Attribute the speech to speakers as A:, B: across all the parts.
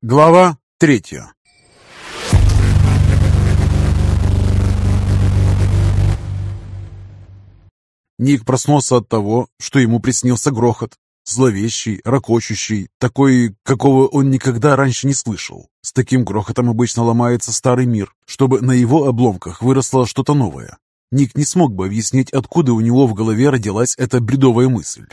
A: Глава третья Ник проснулся от того, что ему приснился грохот. Зловещий, ракочущий, такой, какого он никогда раньше не слышал. С таким грохотом обычно ломается старый мир, чтобы на его обломках выросло что-то новое. Ник не смог бы объяснить, откуда у него в голове родилась эта бредовая мысль.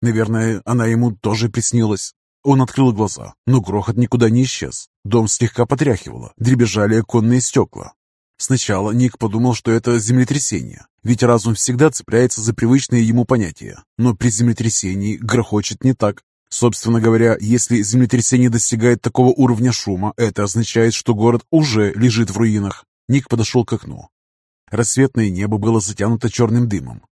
A: Наверное, она ему тоже приснилась. Он открыл глаза, но грохот никуда не исчез. Дом слегка потряхивало, дребезжали оконные стекла. Сначала Ник подумал, что это землетрясение, ведь разум всегда цепляется за привычные ему понятия. Но при землетрясении грохочет не так. Собственно говоря, если землетрясение достигает такого уровня шума, это означает, что город уже лежит в руинах. Ник подошел к окну. Рассветное небо было затянуто черным дымом.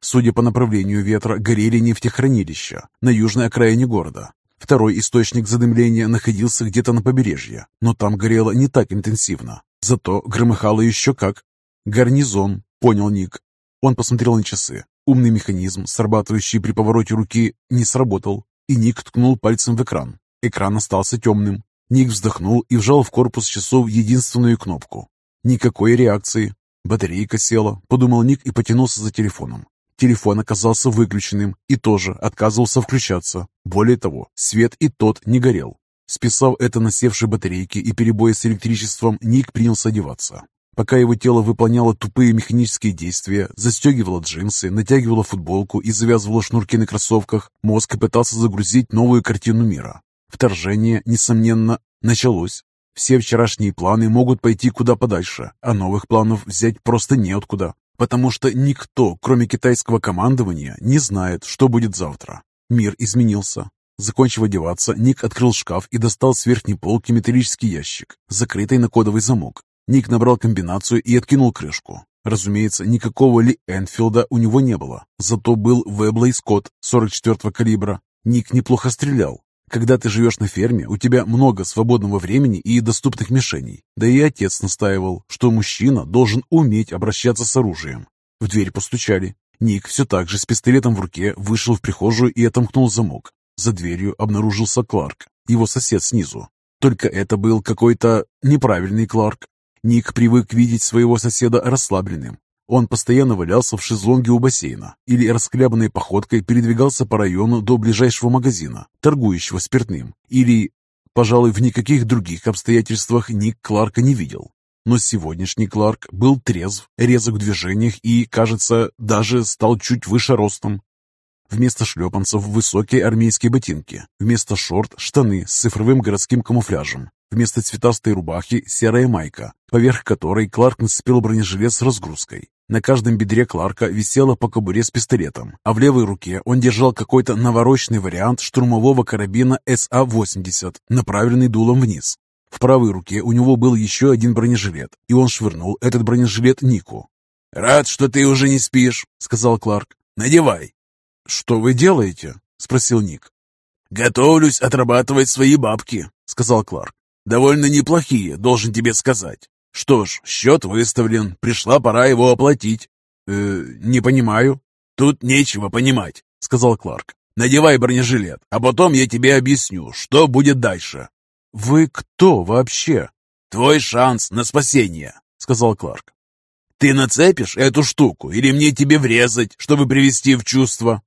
A: Судя по направлению ветра, горели нефтехранилища на южной окраине города. Второй источник задымления находился где-то на побережье, но там горело не так интенсивно. Зато громыхало еще как. Гарнизон, понял Ник. Он посмотрел на часы. Умный механизм, срабатывающий при повороте руки, не сработал, и Ник ткнул пальцем в экран. Экран остался темным. Ник вздохнул и вжал в корпус часов единственную кнопку. Никакой реакции. Батарейка села, подумал Ник и потянулся за телефоном. Телефон оказался выключенным и тоже отказывался включаться. Более того, свет и тот не горел. Списав это на севшие батарейки и перебои с электричеством, Ник принялся одеваться. Пока его тело выполняло тупые механические действия, застегивало джинсы, натягивало футболку и завязывало шнурки на кроссовках, мозг пытался загрузить новую картину мира. Вторжение, несомненно, началось. Все вчерашние планы могут пойти куда подальше, а новых планов взять просто неоткуда, потому что никто, кроме китайского командования, не знает, что будет завтра. Мир изменился. Закончив одеваться, Ник открыл шкаф и достал с верхней полки металлический ящик, закрытый на кодовый замок. Ник набрал комбинацию и откинул крышку. Разумеется, никакого Ли Энфилда у него не было, зато был Веблей Скотт 44-го калибра. Ник неплохо стрелял. Когда ты живешь на ферме, у тебя много свободного времени и доступных мишеней. Да и отец настаивал, что мужчина должен уметь обращаться с оружием. В дверь постучали. Ник все так же с пистолетом в руке вышел в прихожую и отомкнул замок. За дверью обнаружился Кларк, его сосед снизу. Только это был какой-то неправильный Кларк. Ник привык видеть своего соседа расслабленным. Он постоянно валялся в шезлонге у бассейна или расхлябанной походкой передвигался по району до ближайшего магазина, торгующего спиртным, или, пожалуй, в никаких других обстоятельствах Ник Кларка не видел. Но сегодняшний Кларк был трезв, резок в движениях и, кажется, даже стал чуть выше ростом. Вместо шлепанцев высокие армейские ботинки, вместо шорт штаны с цифровым городским камуфляжем, вместо цветастой рубахи серая майка, поверх которой Кларк нацепил бронежилет с разгрузкой. На каждом бедре Кларка висела по кобуре с пистолетом, а в левой руке он держал какой-то навороченный вариант штурмового карабина СА-80, направленный дулом вниз. В правой руке у него был еще один бронежилет, и он швырнул этот бронежилет Нику. «Рад, что ты уже не спишь», — сказал Кларк. «Надевай». «Что вы делаете?» — спросил Ник. «Готовлюсь отрабатывать свои бабки», — сказал Кларк. «Довольно неплохие, должен тебе сказать. Что ж, счет выставлен, пришла пора его оплатить». «Э, не понимаю». «Тут нечего понимать», — сказал Кларк. «Надевай бронежилет, а потом я тебе объясню, что будет дальше». «Вы кто вообще?»
B: «Твой шанс на спасение», — сказал Кларк. «Ты нацепишь эту штуку или мне тебе врезать, чтобы привести в чувство?»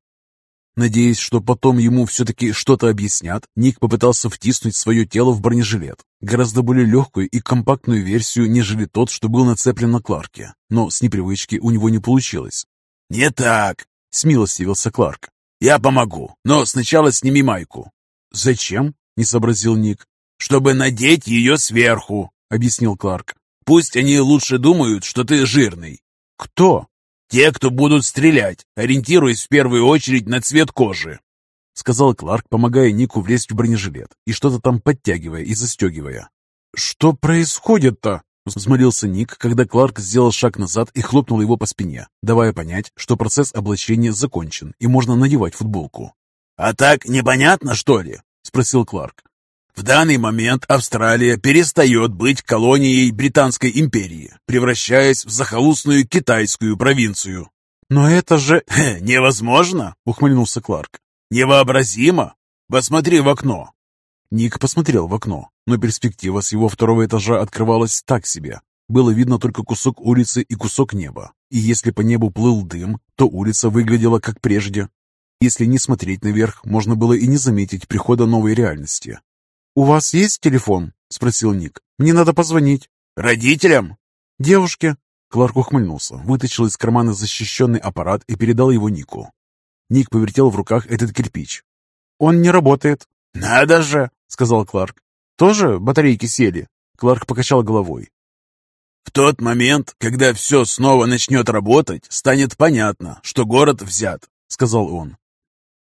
A: Надеясь, что потом ему все-таки что-то объяснят, Ник попытался втиснуть свое тело в бронежилет. Гораздо более легкую и компактную версию, нежели тот, что был нацеплен на Кларке. Но с непривычки у него не получилось.
B: «Не так!»
A: — смилостивился Кларк.
B: «Я помогу, но сначала сними майку».
A: «Зачем?» — не сообразил Ник.
B: «Чтобы надеть ее сверху», — объяснил Кларк. «Пусть они лучше думают, что ты жирный».
A: «Кто?»
B: «Те, кто будут стрелять, ориентируясь в первую очередь на цвет кожи», —
A: сказал Кларк, помогая Нику влезть в бронежилет и что-то там подтягивая и застегивая. «Что происходит-то?» — взмолился Ник, когда Кларк сделал шаг назад и хлопнул его по спине, давая понять, что процесс облачения закончен и можно надевать футболку.
B: «А так непонятно, что ли?» — спросил Кларк. В данный момент Австралия перестает быть колонией Британской империи, превращаясь в захолустную китайскую провинцию.
A: «Но это же...»
B: «Невозможно!» — ухмыльнулся Кларк.
A: «Невообразимо! Посмотри в окно!» Ник посмотрел в окно, но перспектива с его второго этажа открывалась так себе. Было видно только кусок улицы и кусок неба. И если по небу плыл дым, то улица выглядела как прежде. Если не смотреть наверх, можно было и не заметить прихода новой реальности. «У вас есть телефон?» – спросил Ник. «Мне надо позвонить».
B: «Родителям?»
A: «Девушке». Кларк ухмыльнулся, вытащил из кармана защищенный аппарат и передал его Нику. Ник повертел в руках этот кирпич. «Он не работает».
B: «Надо же!» — сказал Кларк.
A: «Тоже батарейки сели?» Кларк покачал головой.
B: «В тот момент, когда все снова начнет работать, станет понятно, что город взят», — сказал он.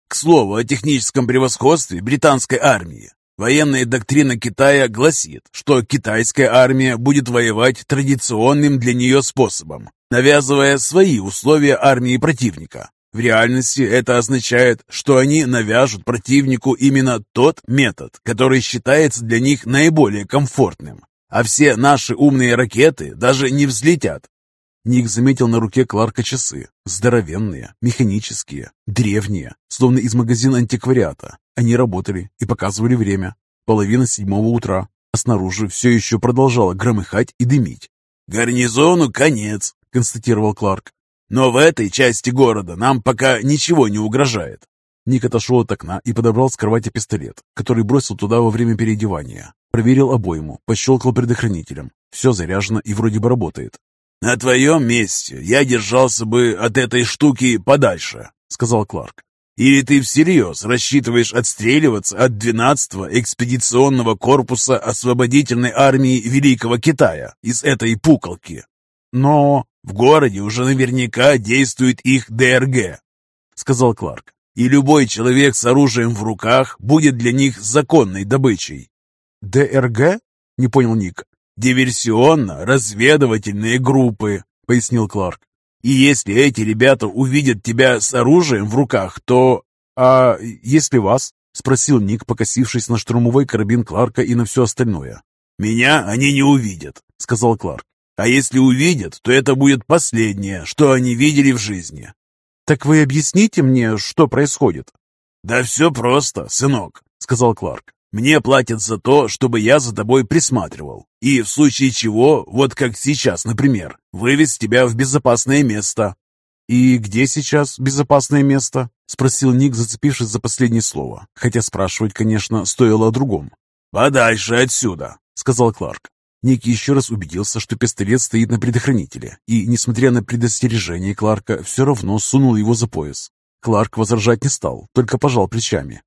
B: «К слову о техническом превосходстве британской армии. Военная доктрина Китая гласит, что китайская армия будет воевать традиционным для нее способом, навязывая свои условия армии противника. В реальности это означает, что они навяжут противнику именно тот метод, который считается для них наиболее комфортным. А все наши умные ракеты даже не взлетят. Ник заметил на руке Кларка часы. Здоровенные, механические, древние, словно из магазина антиквариата. Они работали и показывали время. Половина седьмого утра, а снаружи все еще продолжало громыхать и дымить. «Гарнизону конец», — констатировал Кларк. «Но в этой части города нам пока ничего не угрожает».
A: Ник отошел от окна и подобрал с кровати пистолет, который бросил туда во время переодевания. Проверил обойму, пощелкал предохранителем. Все заряжено и вроде бы работает.
B: «На твоем месте я держался бы от этой штуки подальше», — сказал Кларк. Или ты всерьез рассчитываешь отстреливаться от 12-го экспедиционного корпуса освободительной армии Великого Китая из этой пуколки? Но в городе уже наверняка действует их ДРГ, сказал Кларк. И любой человек с оружием в руках будет для них законной добычей.
A: ДРГ? Не понял Ник.
B: Диверсионно-разведывательные группы, пояснил Кларк. И если эти ребята увидят тебя с оружием в руках, то...
A: А если вас? Спросил Ник, покосившись на штурмовой карабин Кларка и на все остальное.
B: «Меня они не увидят», — сказал Кларк. «А если увидят, то это будет последнее, что они видели в жизни».
A: «Так вы объясните мне, что происходит?»
B: «Да все просто, сынок», — сказал Кларк. Мне платят за то, чтобы я за тобой присматривал. И в случае чего, вот как сейчас, например, вывез тебя в безопасное место».
A: «И где сейчас безопасное место?» — спросил Ник, зацепившись за последнее слово. Хотя спрашивать, конечно, стоило о другом.
B: «Подальше отсюда», — сказал Кларк.
A: Ник еще раз убедился, что пистолет стоит на предохранителе, и, несмотря на предостережение Кларка, все равно сунул его за пояс. Кларк возражать не стал, только пожал плечами.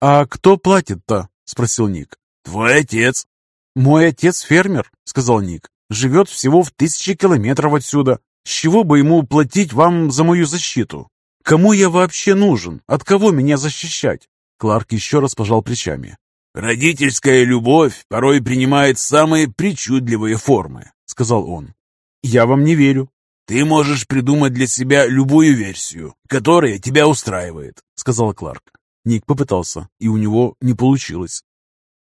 A: «А кто платит-то?» — спросил Ник.
B: «Твой отец».
A: «Мой отец фермер», — сказал Ник. «Живет всего в тысячи километров отсюда. С чего бы ему платить вам за мою защиту? Кому я вообще нужен? От кого меня защищать?» Кларк еще раз пожал плечами.
B: «Родительская любовь порой принимает самые причудливые формы», — сказал он.
A: «Я вам не верю».
B: «Ты можешь придумать для себя любую версию, которая тебя устраивает», — сказал Кларк.
A: Ник попытался, и у него не получилось.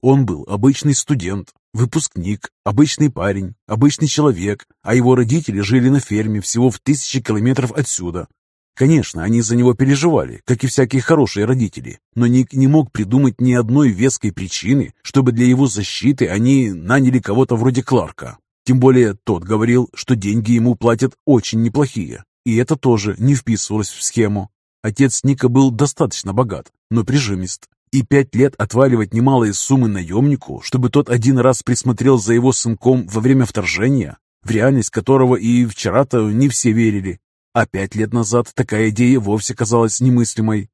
A: Он был обычный студент, выпускник, обычный парень, обычный человек, а его родители жили на ферме всего в тысячи километров отсюда. Конечно, они за него переживали, как и всякие хорошие родители, но Ник не мог придумать ни одной веской причины, чтобы для его защиты они наняли кого-то вроде Кларка. Тем более тот говорил, что деньги ему платят очень неплохие, и это тоже не вписывалось в схему. Отец Ника был достаточно богат, но прижимист, и пять лет отваливать немалые суммы наемнику, чтобы тот один раз присмотрел за его сынком во время вторжения, в реальность которого и вчера-то не все верили, а пять лет назад такая идея вовсе казалась немыслимой.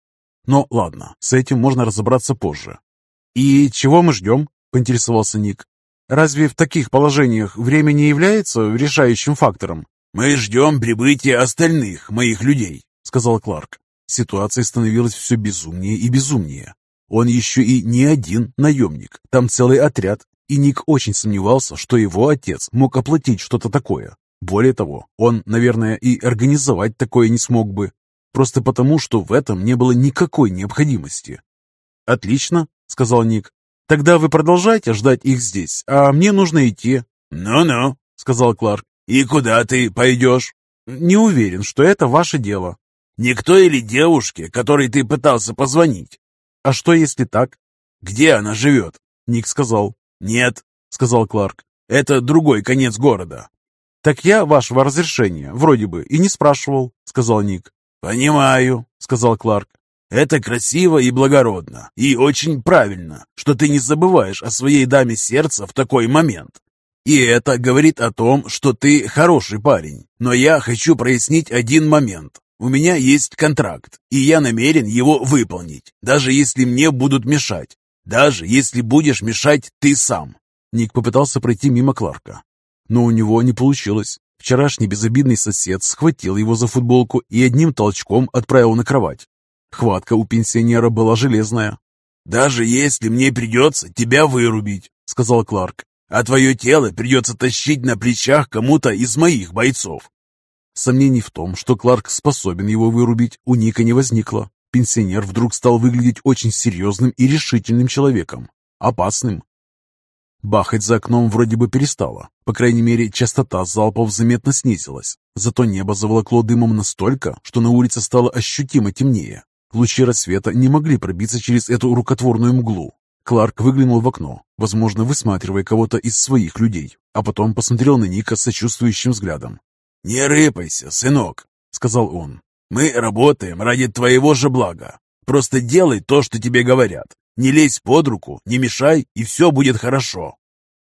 A: Но ладно, с этим можно разобраться позже. «И чего мы ждем?» – поинтересовался Ник. «Разве в таких положениях время не является решающим фактором?»
B: «Мы ждем прибытия остальных моих людей», — сказал Кларк.
A: Ситуация становилась все безумнее и безумнее. Он еще и не один наемник, там целый отряд, и Ник очень сомневался, что его отец мог оплатить что-то такое. Более того, он, наверное, и организовать такое не смог бы, просто потому, что в этом не было никакой необходимости. «Отлично», — сказал Ник. «Тогда вы продолжайте ждать их здесь, а мне нужно идти».
B: «Ну-ну», — сказал Кларк. «И куда ты пойдешь?»
A: «Не уверен, что это ваше дело».
B: Никто или девушке, которой ты пытался позвонить?
A: А что, если так?
B: Где она живет?»
A: Ник сказал.
B: «Нет», — сказал Кларк. «Это другой конец города».
A: «Так я вашего разрешения вроде бы и не спрашивал», — сказал Ник.
B: «Понимаю», — сказал Кларк. «Это красиво и благородно, и очень правильно, что ты не забываешь о своей даме сердца в такой момент. И это говорит о том, что ты хороший парень. Но я хочу прояснить один момент. У меня есть контракт, и я намерен его выполнить, даже если мне будут мешать. Даже если будешь мешать ты сам.
A: Ник попытался пройти мимо Кларка, но у него не получилось. Вчерашний безобидный сосед схватил его за футболку и одним толчком отправил на кровать. Хватка у пенсионера была железная.
B: «Даже если мне придется тебя вырубить», — сказал Кларк, «а твое тело придется тащить на плечах кому-то из моих бойцов,
A: Сомнений в том, что Кларк способен его вырубить, у Ника не возникло. Пенсионер вдруг стал выглядеть очень серьезным и решительным человеком. Опасным. Бахать за окном вроде бы перестало. По крайней мере, частота залпов заметно снизилась. Зато небо заволокло дымом настолько, что на улице стало ощутимо темнее. Лучи рассвета не могли пробиться через эту рукотворную мглу. Кларк выглянул в окно, возможно, высматривая кого-то из своих людей, а потом посмотрел на Ника сочувствующим взглядом.
B: «Не рыпайся, сынок», — сказал он. «Мы работаем ради твоего же блага. Просто делай то, что тебе говорят. Не лезь под руку, не мешай, и все будет хорошо».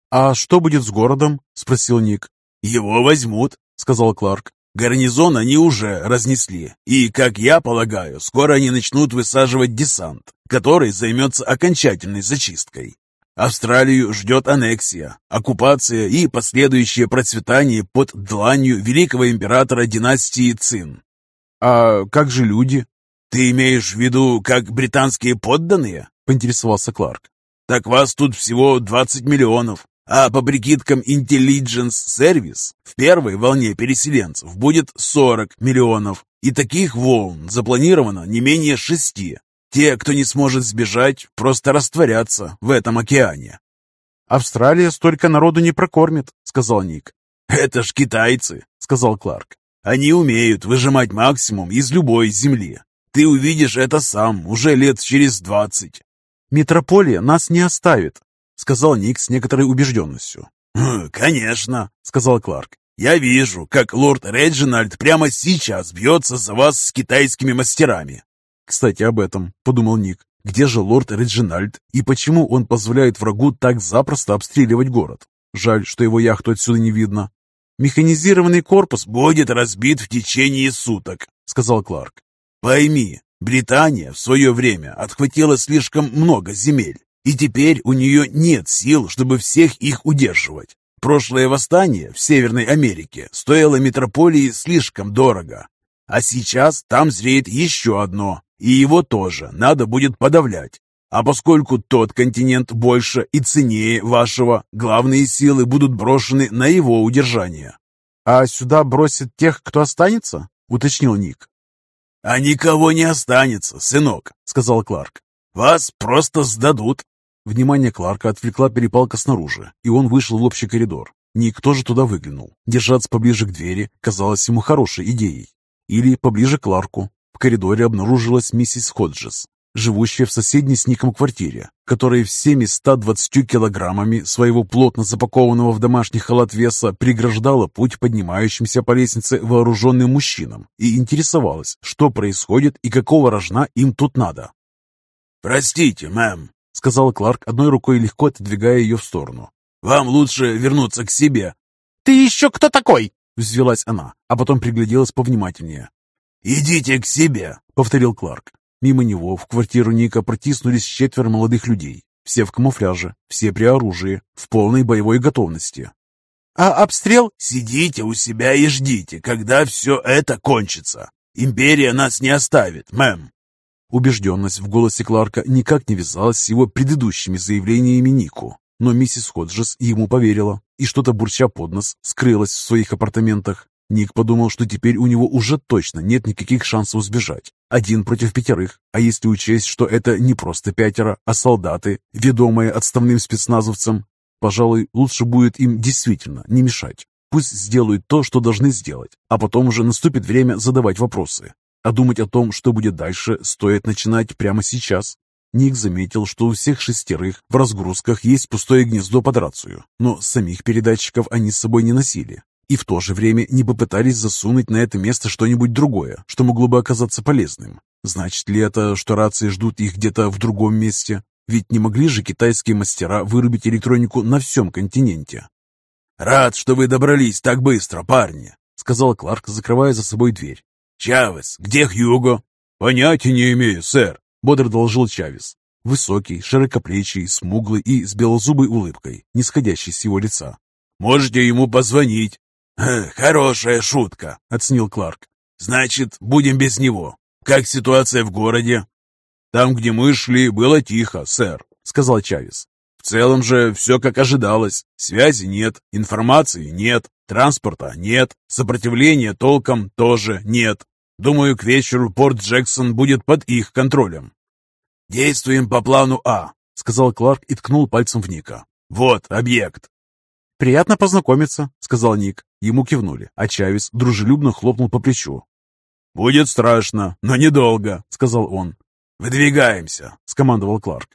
A: «А что будет с городом?» — спросил Ник.
B: «Его возьмут», — сказал Кларк. «Гарнизон они уже разнесли, и, как я полагаю, скоро они начнут высаживать десант, который займется окончательной зачисткой. Австралию ждет аннексия, оккупация и последующее процветание под дланью великого императора династии Цин.
A: А как же люди?
B: Ты имеешь в виду, как британские подданные?
A: Поинтересовался Кларк.
B: Так вас тут всего 20 миллионов, а по прикидкам Intelligence Service в первой волне переселенцев будет 40 миллионов, и таких волн запланировано не менее шести. Те, кто не сможет сбежать, просто растворятся в этом океане.
A: «Австралия столько народу не прокормит», — сказал Ник.
B: «Это ж китайцы», — сказал Кларк. «Они умеют выжимать максимум из любой земли. Ты увидишь это сам уже лет через двадцать».
A: «Метрополия нас не оставит», — сказал Ник с некоторой убежденностью.
B: «Хм, «Конечно», — сказал Кларк. «Я вижу, как лорд Реджинальд прямо сейчас бьется за вас с китайскими мастерами.
A: Кстати, об этом, подумал Ник. Где же лорд Реджинальд и почему он позволяет врагу так запросто обстреливать город? Жаль, что его яхту отсюда не видно.
B: «Механизированный корпус будет разбит в течение суток», — сказал Кларк. «Пойми, Британия в свое время отхватила слишком много земель, и теперь у нее нет сил, чтобы всех их удерживать. Прошлое восстание в Северной Америке стоило метрополии слишком дорого, а сейчас там зреет еще одно, и его тоже надо будет подавлять. А поскольку тот континент больше и ценнее вашего, главные силы будут брошены на его удержание.
A: «А сюда бросят тех, кто останется?» — уточнил Ник.
B: «А никого не останется, сынок», — сказал Кларк. «Вас просто сдадут».
A: Внимание Кларка отвлекла перепалка снаружи, и он вышел в общий коридор. Ник тоже туда выглянул. Держаться поближе к двери казалось ему хорошей идеей. Или поближе к Кларку, в коридоре обнаружилась миссис Ходжес, живущая в соседней с Ником квартире, которая всеми 120 килограммами своего плотно запакованного в домашний халат веса преграждала путь поднимающимся по лестнице вооруженным мужчинам и интересовалась, что происходит и какого рожна им тут надо.
B: «Простите, мэм», — сказал Кларк, одной рукой легко отодвигая ее в сторону. «Вам лучше вернуться к себе».
A: «Ты еще кто такой?» — взвелась она, а потом пригляделась повнимательнее.
B: «Идите к себе», —
A: повторил Кларк. Мимо него в квартиру Ника протиснулись четверо молодых людей. Все в камуфляже, все при оружии, в полной боевой готовности.
B: «А обстрел?» «Сидите у себя и ждите, когда все это кончится. Империя нас не оставит, мэм».
A: Убежденность в голосе Кларка никак не вязалась с его предыдущими заявлениями Нику, но миссис Ходжес ему поверила и, что-то бурча под нос, скрылась в своих апартаментах. Ник подумал, что теперь у него уже точно нет никаких шансов сбежать. Один против пятерых. А если учесть, что это не просто пятеро, а солдаты, ведомые отставным спецназовцем, пожалуй, лучше будет им действительно не мешать. Пусть сделают то, что должны сделать, а потом уже наступит время задавать вопросы. А думать о том, что будет дальше, стоит начинать прямо сейчас. Ник заметил, что у всех шестерых в разгрузках есть пустое гнездо под рацию, но самих передатчиков они с собой не носили. И в то же время не попытались засунуть на это место что-нибудь другое, что могло бы оказаться полезным. Значит ли это, что рации ждут их где-то в другом месте? Ведь не могли же китайские мастера вырубить электронику на всем континенте?
B: «Рад, что вы добрались так быстро, парни», — сказал Кларк, закрывая за собой дверь. «Чавес, где Хьюго?» «Понятия не имею, сэр», бодро доложил Чавес. Высокий, широкоплечий, смуглый и с белозубой улыбкой, не сходящей с его лица. «Можете ему позвонить». «Хорошая шутка», — оценил Кларк. «Значит, будем без него. Как ситуация в городе?»
A: «Там, где мы шли, было тихо, сэр», — сказал Чавес. «В целом же все как ожидалось. Связи нет, информации нет, транспорта нет, сопротивления толком тоже нет. Думаю, к вечеру порт Джексон будет под их контролем.
B: «Действуем по плану А», —
A: сказал Кларк и ткнул пальцем в Ника.
B: «Вот объект».
A: «Приятно познакомиться», — сказал Ник. Ему кивнули, а Чавес дружелюбно хлопнул по плечу.
B: «Будет страшно, но недолго», — сказал он.
A: «Выдвигаемся», — скомандовал Кларк.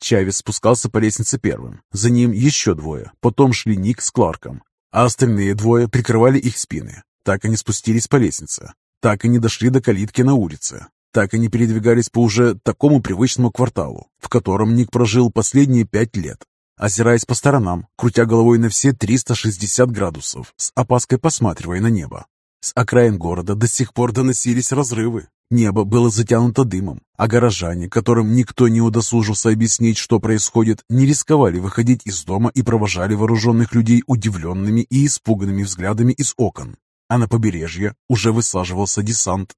A: Чавес спускался по лестнице первым. За ним еще двое. Потом шли Ник с Кларком, а остальные двое прикрывали их спины. Так они спустились по лестнице. Так и не дошли до калитки на улице. Так они передвигались по уже такому привычному кварталу, в котором Ник прожил последние пять лет, озираясь по сторонам, крутя головой на все 360 градусов, с опаской посматривая на небо. С окраин города до сих пор доносились разрывы. Небо было затянуто дымом, а горожане, которым никто не удосужился объяснить, что происходит, не рисковали выходить из дома и провожали вооруженных людей удивленными и испуганными взглядами из окон а на побережье уже высаживался десант.